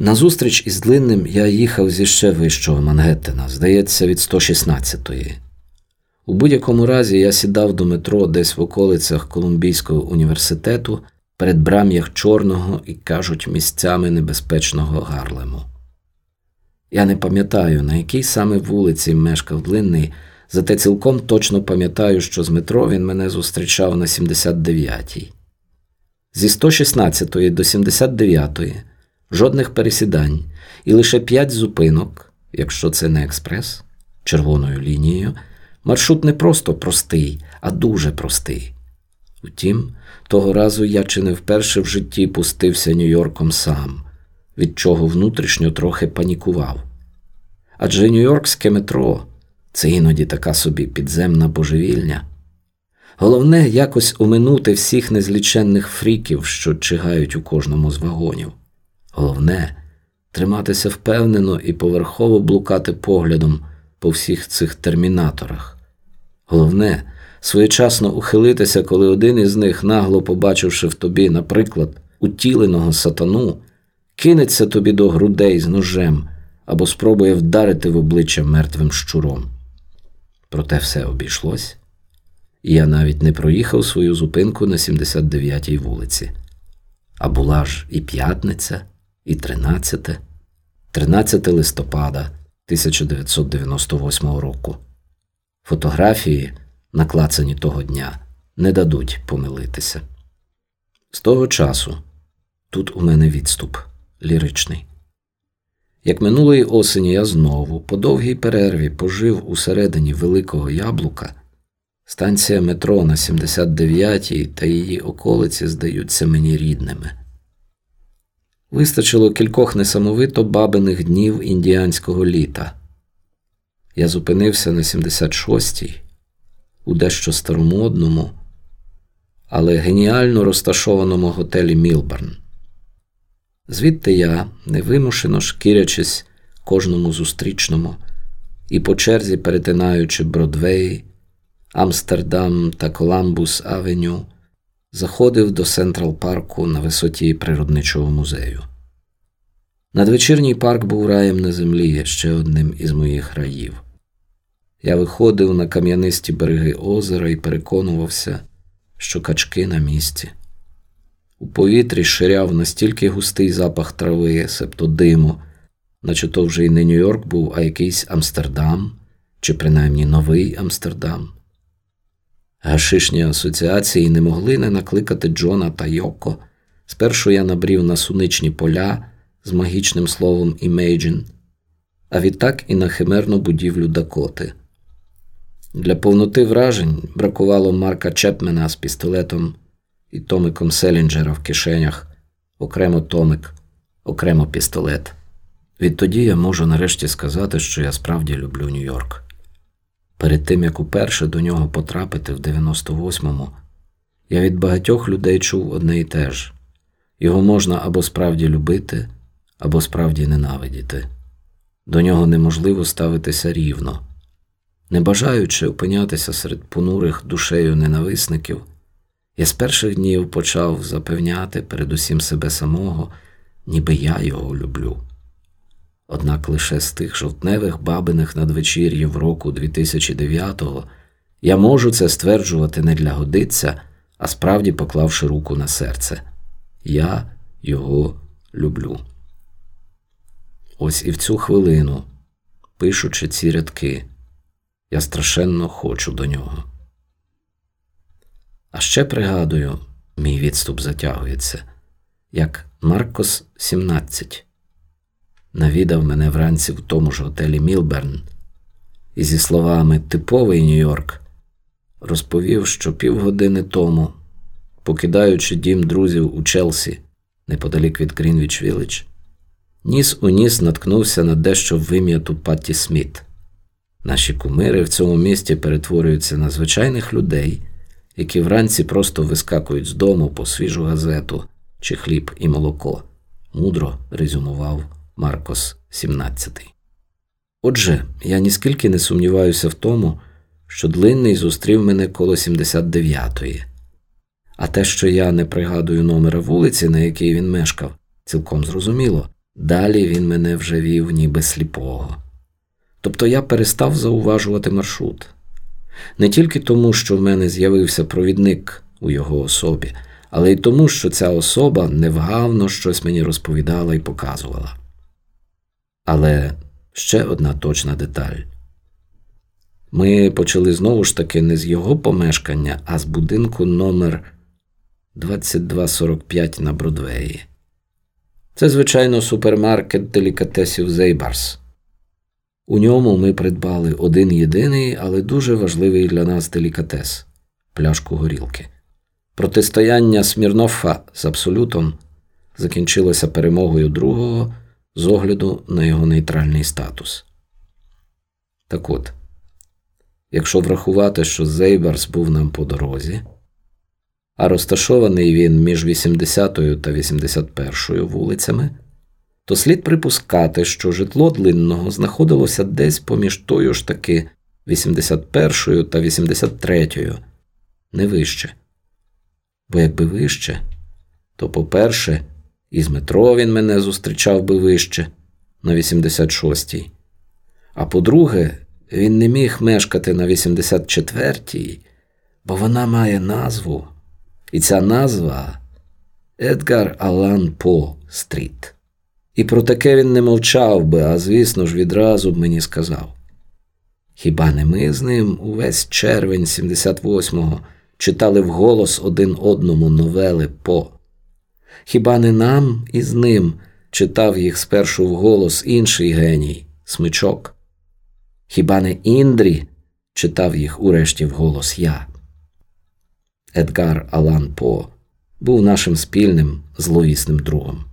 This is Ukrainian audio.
Назустріч із длинним я їхав зі ще вищого Мангеттена, здається, від 116-ї. У будь-якому разі я сідав до метро десь в околицях Колумбійського університету перед брам'ях чорного і кажуть місцями небезпечного Гарлему. Я не пам'ятаю, на якій саме вулиці мешкав длинний, зате цілком точно пам'ятаю, що з метро він мене зустрічав на 79-й. Зі 116 до 79 жодних пересідань і лише 5 зупинок, якщо це не експрес, червоною лінією. Маршрут не просто простий, а дуже простий. Втім, того разу я чи не вперше в житті пустився Нью-Йорком сам, від чого внутрішньо трохи панікував. Адже Нью-Йоркське метро це іноді така собі підземна божевільня. Головне якось оминути всіх незліченних фріків, що чигають у кожному з вагонів. Головне триматися впевнено і поверхово блукати поглядом по всіх цих термінаторах. Головне своєчасно ухилитися, коли один із них, нагло побачивши в тобі, наприклад, утіленого сатану, кинеться тобі до грудей з ножем або спробує вдарити в обличчя мертвим щуром. Проте все обійшлось, і я навіть не проїхав свою зупинку на 79-й вулиці. А була ж і п'ятниця, і тринадцяте, 13 листопада 1998 року. Фотографії, наклацані того дня, не дадуть помилитися. З того часу тут у мене відступ ліричний. Як минулої осені я знову, по довгій перерві, пожив усередині Великого Яблука, станція метро на 79-й та її околиці здаються мені рідними. Вистачило кількох несамовито бабиних днів індіанського літа. Я зупинився на 76-й, у дещо старомодному, але геніально розташованому готелі Мілберн. Звідти я, невимушено шкірячись кожному зустрічному і по черзі перетинаючи Бродвей, Амстердам та Коламбус Авеню, заходив до Централ парку на висоті природничого музею. Надвечірній парк був раєм на землі ще одним із моїх раїв. Я виходив на кам'янисті береги озера і переконувався, що качки на місці. У повітрі ширяв настільки густий запах трави, себто диму, наче то вже й не Нью-Йорк був, а якийсь Амстердам, чи принаймні новий Амстердам. Гашишні асоціації не могли не накликати Джона та Йоко. Спершу я набрів на суничні поля з магічним словом «Imagine», а відтак і на химерну будівлю Дакоти. Для повноти вражень бракувало Марка Чепмена з пістолетом і Томиком Селінджера в кишенях, окремо Томик, окремо пістолет. Відтоді я можу нарешті сказати, що я справді люблю Нью-Йорк. Перед тим як уперше до нього потрапити в 98-му, я від багатьох людей чув одне і те ж його можна або справді любити, або справді ненавидіти. До нього неможливо ставитися рівно. Не бажаючи опинятися серед понурих душею ненависників, я з перших днів почав запевняти передусім себе самого, ніби я його люблю. Однак лише з тих жовтневих бабиних надвечір'їв року 2009-го я можу це стверджувати не для годиться, а справді поклавши руку на серце. Я його люблю. Ось і в цю хвилину, пишучи ці рядки, я страшенно хочу до нього. А ще пригадую, мій відступ затягується, як Маркос 17 навідав мене вранці в тому ж готелі Мілберн і зі словами Типовий Нью-Йорк розповів, що півгодини тому, покидаючи дім друзів у Челсі неподалік від Грінвіч Вілледж, ніс у ніс наткнувся на дещо вим'яту Патті Сміт. Наші кумири в цьому місті перетворюються на звичайних людей, які вранці просто вискакують з дому по свіжу газету чи хліб і молоко, мудро резюмував Маркос 17. Отже, я ніскільки не сумніваюся в тому, що длинний зустрів мене коло 79-ї, а те, що я не пригадую номера вулиці, на якій він мешкав, цілком зрозуміло. Далі він мене вже вів ніби сліпого. Тобто я перестав зауважувати маршрут. Не тільки тому, що в мене з'явився провідник у його особі, але й тому, що ця особа невгавно щось мені розповідала і показувала. Але ще одна точна деталь. Ми почали знову ж таки не з його помешкання, а з будинку номер 2245 на Бродвеї. Це, звичайно, супермаркет делікатесів Зейбарс. У ньому ми придбали один єдиний, але дуже важливий для нас делікатес пляшку горілки. Протистояння Смірнофа з Абсолютом закінчилося перемогою другого з огляду на його нейтральний статус. Так от, якщо врахувати, що Зейбарс був нам по дорозі, а розташований він між 80 та 81 вулицями, то слід припускати, що житло длинного знаходилося десь поміж тою ж таки 81 та 83, не вище. Бо якби вище, то, по-перше, із метро він мене зустрічав би вище на 86-й, а по-друге, він не міг мешкати на 84-й, бо вона має назву, і ця назва Едгар Алан По Стріт. І про таке він не мовчав би, а звісно ж, відразу б мені сказав. Хіба не ми з ним увесь червень 78-го читали вголос один одному новели по? Хіба не нам із ним читав їх спершу вголос інший геній смичок? Хіба не Індрі читав їх урешті вголос я? Едгар Алан По був нашим спільним зловісним другом.